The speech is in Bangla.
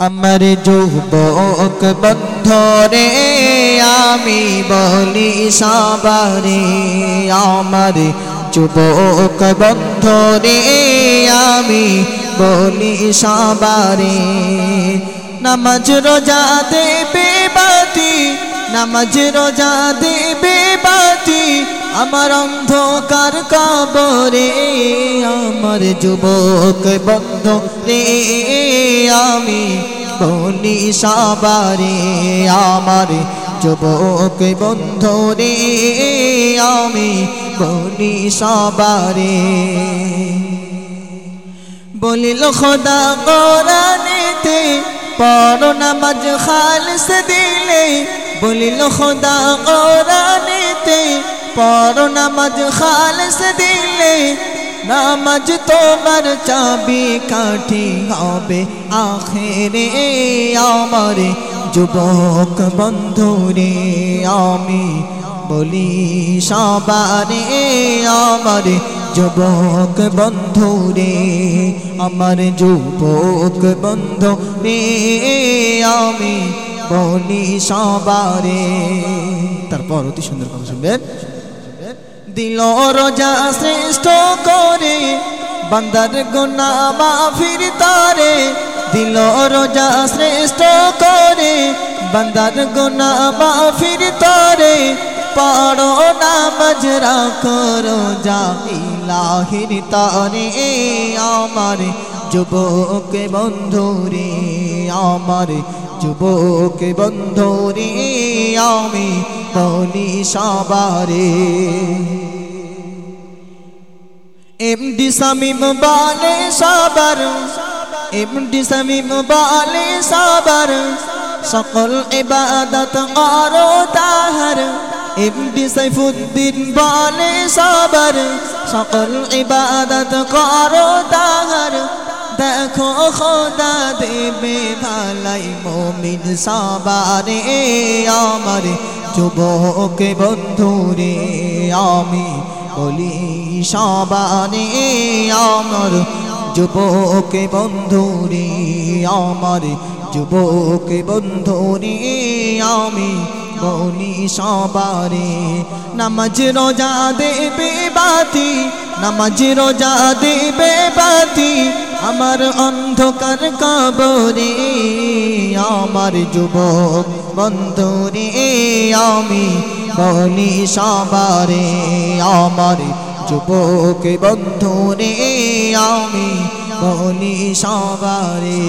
আমার যুবক বন্ধরে আমি বলি সবারে, আমার যুবক বন্ধরে আমি বলি সবারে। নামাজ রোজা দেবে বাতি, নামাজ রোজা দেবে বাতি আমার অন্ধকার কবরে, আমার যুবক বন্ধ রে, আমি বলি সবারে, আমার যুবক বন্ধ রে, আমি বলি সবারে। বলিল, খোদা কোরআনেতে পড়ো নামাজ খালস দিলে। বলিল, খোদা কোরআনেতে পড়ো নামাজ খালস দিলে, নামাজ তোমার চাবি কাঠি হবে। আখেরে আমার যুবক বন্ধুরে, আমি বলি, সবারে আমার যুবক বন্ধু রে আমার যুবক বন্ধু রে আমি বলি, সবারে। তারপর অতি সুন্দর কথা শুনবেন। দিল রোজা শ্রেষ্ঠ করে, বান্দার গোনা মাফির তারে। দিল রোজা শ্রেষ্ঠ করে, বান্দার গোনা মাফির তারে। পড়ো নামাজ রাখো রোজা ইলাহির তারে, আমার যুবক বন্ধু রে, আমার যুবক বন্ধু রে, আমি বলি সবারে। এমডি সামিম বালে সাবার, এমডি সামিম বালে সাবার। সকল ইবাদত করো তাহার, এমডি সাইফুদ্দিন বলে সাবার। সকল ইবাদত করো তাহার, দেখো খোদা দেবে ভালাই মমিন সাবারে আমার। যুবক বন্ধুরে আমি বলি সবারে আমার যুবক বন্ধুরে আমার যুবক বন্ধুরে আমি বলি সবারে নামাজ রোজা দেবে বাতি, নামাজ রোজা দেবে বাতি, আমার অন্ধকার কাবরে, আমার যুবক বন্ধুরে আমি বলি সবারে আমার যুবক বন্ধুরে আমি বলি সবারে।